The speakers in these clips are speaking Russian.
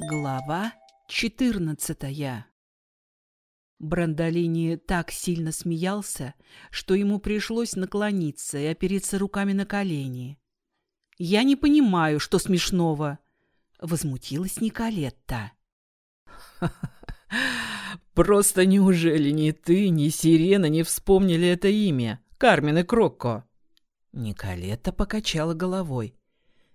Глава четырнадцатая Брандолини так сильно смеялся, что ему пришлось наклониться и опереться руками на колени. «Я не понимаю, что смешного!» — возмутилась Николетта. «Просто неужели ни ты, ни Сирена не вспомнили это имя? Кармен и Крокко?» Николетта покачала головой.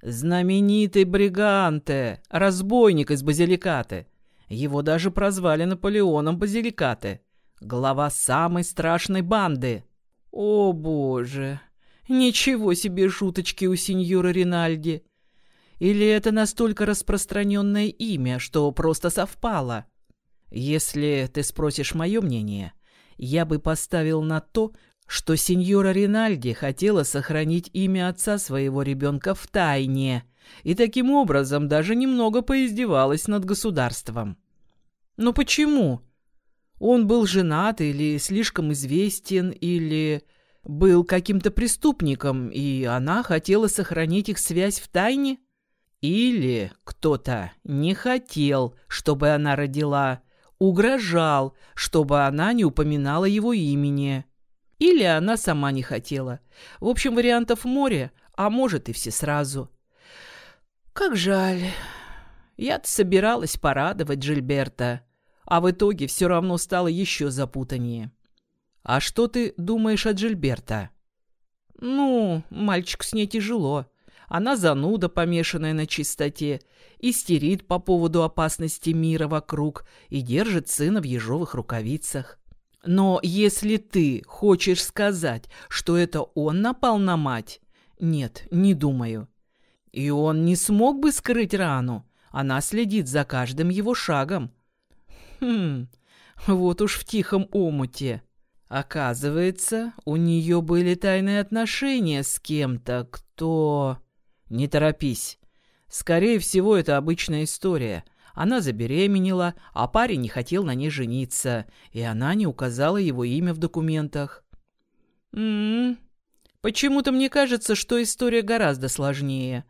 Знаменитый Бриганте, разбойник из Базиликаты. Его даже прозвали Наполеоном Базиликаты. Глава самой страшной банды. О, боже, ничего себе шуточки у сеньора Ринальди. Или это настолько распространенное имя, что просто совпало? Если ты спросишь мое мнение, я бы поставил на то, что сеньора Ринальди хотела сохранить имя отца своего ребенка в тайне и таким образом даже немного поиздевалась над государством. Но почему? Он был женат или слишком известен, или был каким-то преступником, и она хотела сохранить их связь в тайне? Или кто-то не хотел, чтобы она родила, угрожал, чтобы она не упоминала его имени. Или она сама не хотела. В общем, вариантов море, а может и все сразу. Как жаль. Я-то собиралась порадовать Джильберта, а в итоге все равно стало еще запутаннее. А что ты думаешь о Джильберта? Ну, мальчик с ней тяжело. Она зануда, помешанная на чистоте, истерит по поводу опасности мира вокруг и держит сына в ежовых рукавицах. Но если ты хочешь сказать, что это он напал на мать, нет, не думаю. И он не смог бы скрыть рану. Она следит за каждым его шагом. Хм, вот уж в тихом омуте. Оказывается, у нее были тайные отношения с кем-то, кто... Не торопись. Скорее всего, это обычная история — она забеременела, а парень не хотел на ней жениться, и она не указала его имя в документах. «М-м, почему-то мне кажется, что история гораздо сложнее.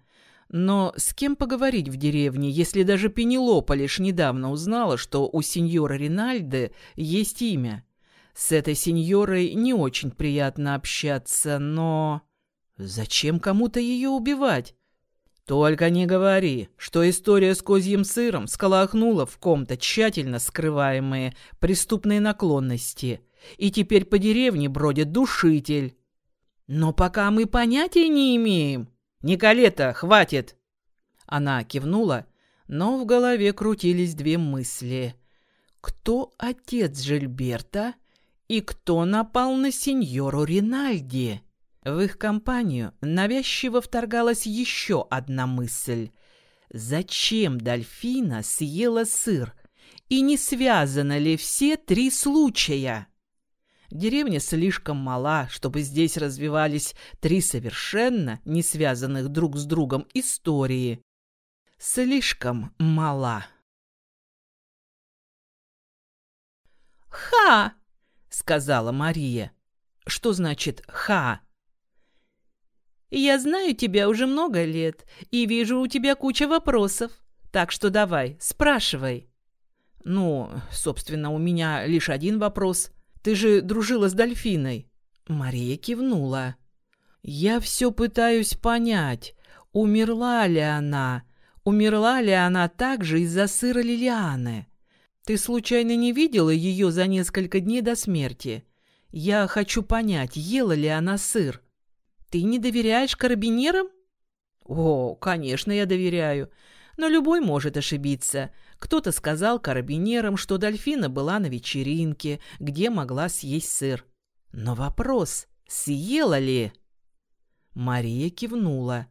Но с кем поговорить в деревне, если даже Пенелопа лишь недавно узнала, что у сеньора Ринальды есть имя? С этой сеньорой не очень приятно общаться, но... Зачем кому-то ее убивать? Только не говори, что история с козьим сыром сколохнула в ком-то тщательно скрываемые преступные наклонности, и теперь по деревне бродит душитель. Но пока мы понятия не имеем. Николета, хватит!» Она кивнула, но в голове крутились две мысли. Кто отец Жильберта и кто напал на сеньору Ринальди? В их компанию навязчиво вторгалась еще одна мысль. Зачем дельфина съела сыр? И не связаны ли все три случая? Деревня слишком мала, чтобы здесь развивались три совершенно не связанных друг с другом истории. Слишком мала. «Ха!» — сказала Мария. «Что значит «ха»?» Я знаю тебя уже много лет и вижу у тебя куча вопросов. Так что давай, спрашивай. Ну, собственно, у меня лишь один вопрос. Ты же дружила с дельфиной. Мария кивнула. Я все пытаюсь понять, умерла ли она. Умерла ли она также из-за сыра Лилианы? Ты случайно не видела ее за несколько дней до смерти? Я хочу понять, ела ли она сыр. Ты не доверяешь карабинерам? О, конечно, я доверяю. Но любой может ошибиться. Кто-то сказал карабинерам, что дельфина была на вечеринке, где могла съесть сыр. Но вопрос, съела ли? Мария кивнула.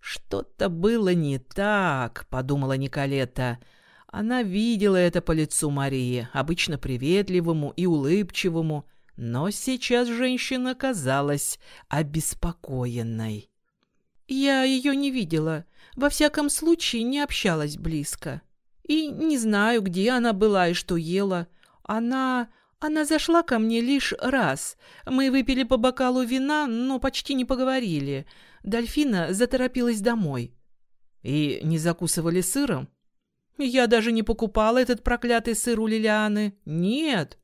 «Что-то было не так», — подумала Николета. Она видела это по лицу Марии, обычно приветливому и улыбчивому, но сейчас женщина казалась обеспокоенной. «Я ее не видела. Во всяком случае, не общалась близко. И не знаю, где она была и что ела. Она... Она зашла ко мне лишь раз. Мы выпили по бокалу вина, но почти не поговорили. Дельфина заторопилась домой». «И не закусывали сыром?» Я даже не покупала этот проклятый сыр у Лилианы. Нет.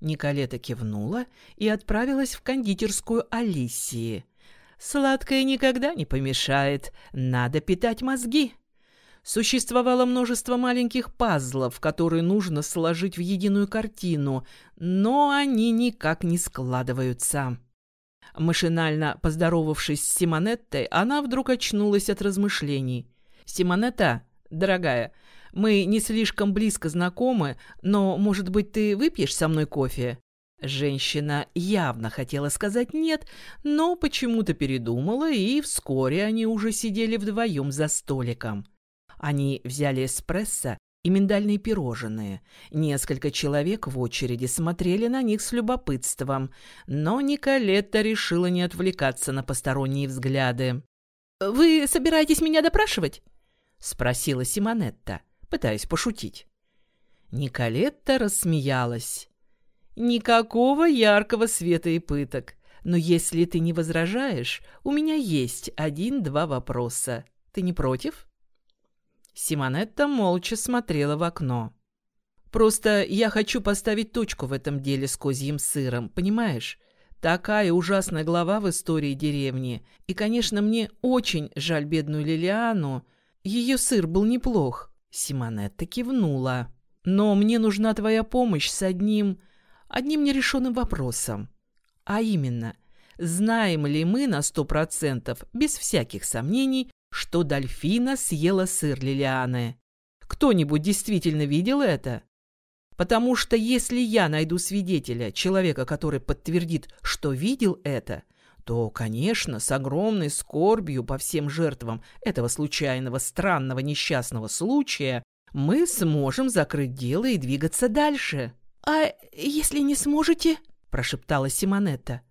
Николета кивнула и отправилась в кондитерскую Алисии. Сладкое никогда не помешает. Надо питать мозги. Существовало множество маленьких пазлов, которые нужно сложить в единую картину, но они никак не складываются. Машинально поздоровавшись с Симонеттой, она вдруг очнулась от размышлений. «Симонетта, дорогая, мы не слишком близко знакомы, но, может быть, ты выпьешь со мной кофе?» Женщина явно хотела сказать «нет», но почему-то передумала, и вскоре они уже сидели вдвоем за столиком. Они взяли эспрессо и миндальные пирожные. Несколько человек в очереди смотрели на них с любопытством, но Николетта решила не отвлекаться на посторонние взгляды. «Вы собираетесь меня допрашивать?» — спросила Симонетта, пытаясь пошутить. Николетта рассмеялась. «Никакого яркого света и пыток. Но если ты не возражаешь, у меня есть один-два вопроса. Ты не против?» Симонетта молча смотрела в окно. «Просто я хочу поставить точку в этом деле с козьим сыром, понимаешь? Такая ужасная глава в истории деревни. И, конечно, мне очень жаль бедную Лилиану. Ее сыр был неплох». Симонетта кивнула. «Но мне нужна твоя помощь с одним... одним нерешенным вопросом. А именно, знаем ли мы на сто процентов, без всяких сомнений, что дельфина съела сыр Лилианы. Кто-нибудь действительно видел это? Потому что если я найду свидетеля, человека, который подтвердит, что видел это, то, конечно, с огромной скорбью по всем жертвам этого случайного, странного, несчастного случая мы сможем закрыть дело и двигаться дальше. «А если не сможете?» – прошептала Симонетта.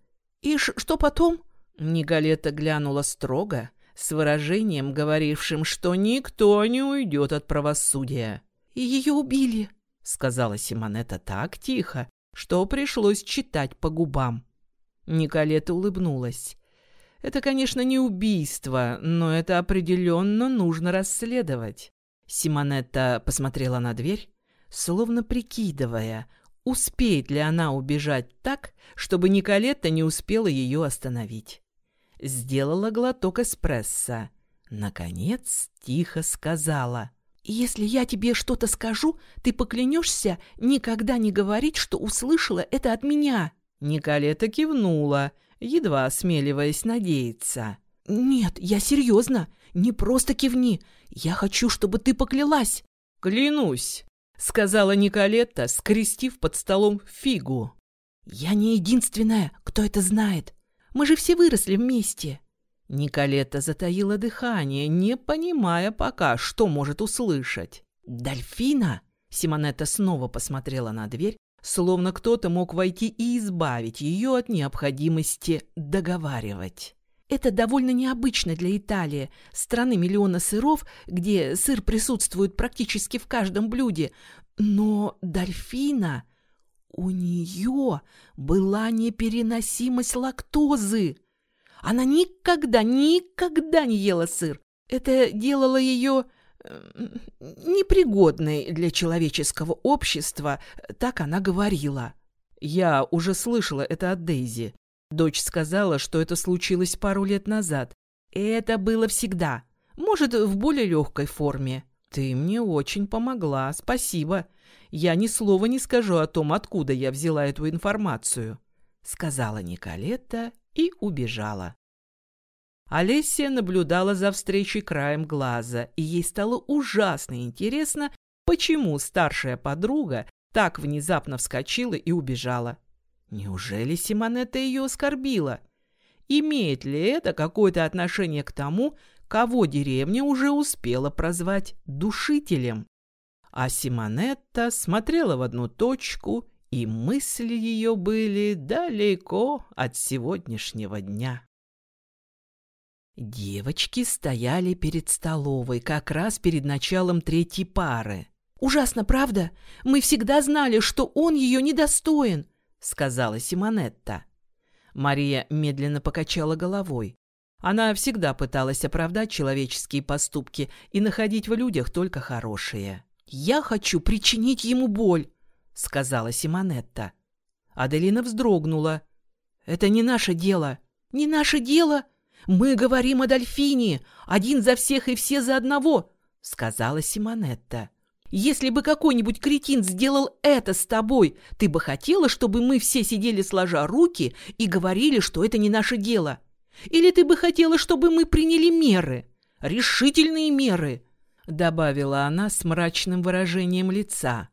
«И что потом?» Нигалета глянула строго, с выражением, говорившим, что никто не уйдет от правосудия. «И ее убили», — сказала Симонета так тихо, что пришлось читать по губам. Николета улыбнулась. «Это, конечно, не убийство, но это определенно нужно расследовать». Симонетта посмотрела на дверь, словно прикидывая, успеет ли она убежать так, чтобы Николетта не успела ее остановить сделала глоток эспрессо. Наконец тихо сказала. «Если я тебе что-то скажу, ты поклянешься никогда не говорить, что услышала это от меня». Николета кивнула, едва осмеливаясь надеяться. «Нет, я серьезно. Не просто кивни. Я хочу, чтобы ты поклялась». «Клянусь», — сказала Николетта, скрестив под столом фигу. «Я не единственная, кто это знает. Мы же все выросли вместе». Николета затаила дыхание, не понимая пока, что может услышать. «Дольфина?» Симонетта снова посмотрела на дверь, словно кто-то мог войти и избавить ее от необходимости договаривать. Это довольно необычно для Италии, страны миллиона сыров, где сыр присутствует практически в каждом блюде. Но дольфина у нее была непереносимость лактозы. Она никогда, никогда не ела сыр. Это делало ее непригодной для человеческого общества, так она говорила. Я уже слышала это от Дейзи. Дочь сказала, что это случилось пару лет назад. Это было всегда. Может, в более легкой форме. Ты мне очень помогла, спасибо. Я ни слова не скажу о том, откуда я взяла эту информацию», — сказала Николетта и убежала. Олеся наблюдала за встречей краем глаза, и ей стало ужасно интересно, почему старшая подруга так внезапно вскочила и убежала. Неужели Симонетта ее оскорбила? Имеет ли это какое-то отношение к тому, кого деревня уже успела прозвать душителем? а Симонетта смотрела в одну точку, и мысли ее были далеко от сегодняшнего дня. Девочки стояли перед столовой, как раз перед началом третьей пары. «Ужасно, правда? Мы всегда знали, что он ее недостоин», — сказала Симонетта. Мария медленно покачала головой. Она всегда пыталась оправдать человеческие поступки и находить в людях только хорошие. «Я хочу причинить ему боль», — сказала Симонетта. Аделина вздрогнула. «Это не наше дело». «Не наше дело? Мы говорим о Дольфине. Один за всех и все за одного», — сказала Симонетта. «Если бы какой-нибудь кретин сделал это с тобой, ты бы хотела, чтобы мы все сидели сложа руки и говорили, что это не наше дело? Или ты бы хотела, чтобы мы приняли меры? Решительные меры?» Добавила она с мрачным выражением лица.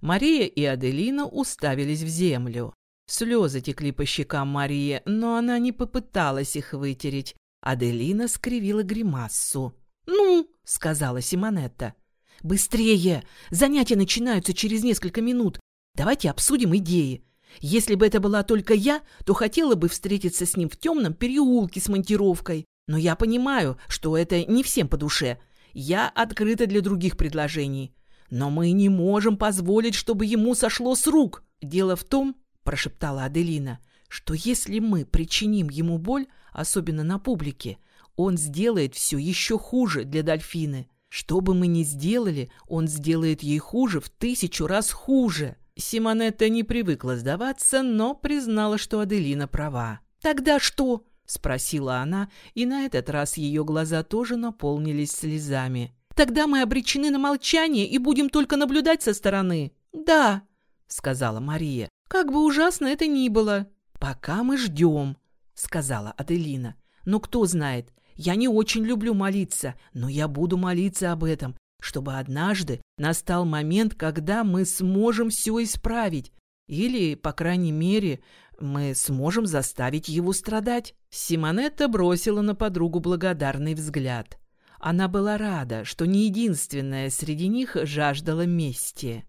Мария и Аделина уставились в землю. Слезы текли по щекам Марии, но она не попыталась их вытереть. Аделина скривила гримассу. «Ну», — сказала Симонетта, — «быстрее! Занятия начинаются через несколько минут. Давайте обсудим идеи. Если бы это была только я, то хотела бы встретиться с ним в темном переулке с монтировкой. Но я понимаю, что это не всем по душе. Я открыта для других предложений. Но мы не можем позволить, чтобы ему сошло с рук. Дело в том, прошептала Аделина, что если мы причиним ему боль, особенно на публике, он сделает все еще хуже для дольфины. Что бы мы ни сделали, он сделает ей хуже в тысячу раз хуже. Симонетта не привыкла сдаваться, но признала, что Аделина права. «Тогда что?» — спросила она, и на этот раз ее глаза тоже наполнились слезами. Тогда мы обречены на молчание и будем только наблюдать со стороны. Да, сказала Мария. Как бы ужасно это ни было. Пока мы ждем, сказала Аделина. Но кто знает, я не очень люблю молиться, но я буду молиться об этом, чтобы однажды настал момент, когда мы сможем все исправить. Или, по крайней мере, мы сможем заставить его страдать. Симонетта бросила на подругу благодарный взгляд. Она была рада, что не единственная среди них жаждала мести.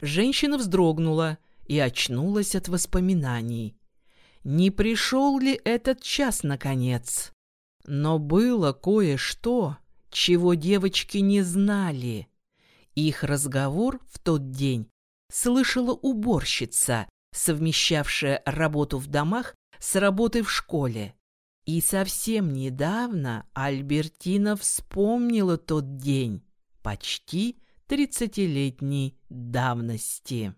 Женщина вздрогнула и очнулась от воспоминаний. Не пришел ли этот час, наконец? Но было кое-что, чего девочки не знали. Их разговор в тот день слышала уборщица, совмещавшая работу в домах с работой в школе. И совсем недавно Альбертина вспомнила тот день, почти тридцатилетней давности.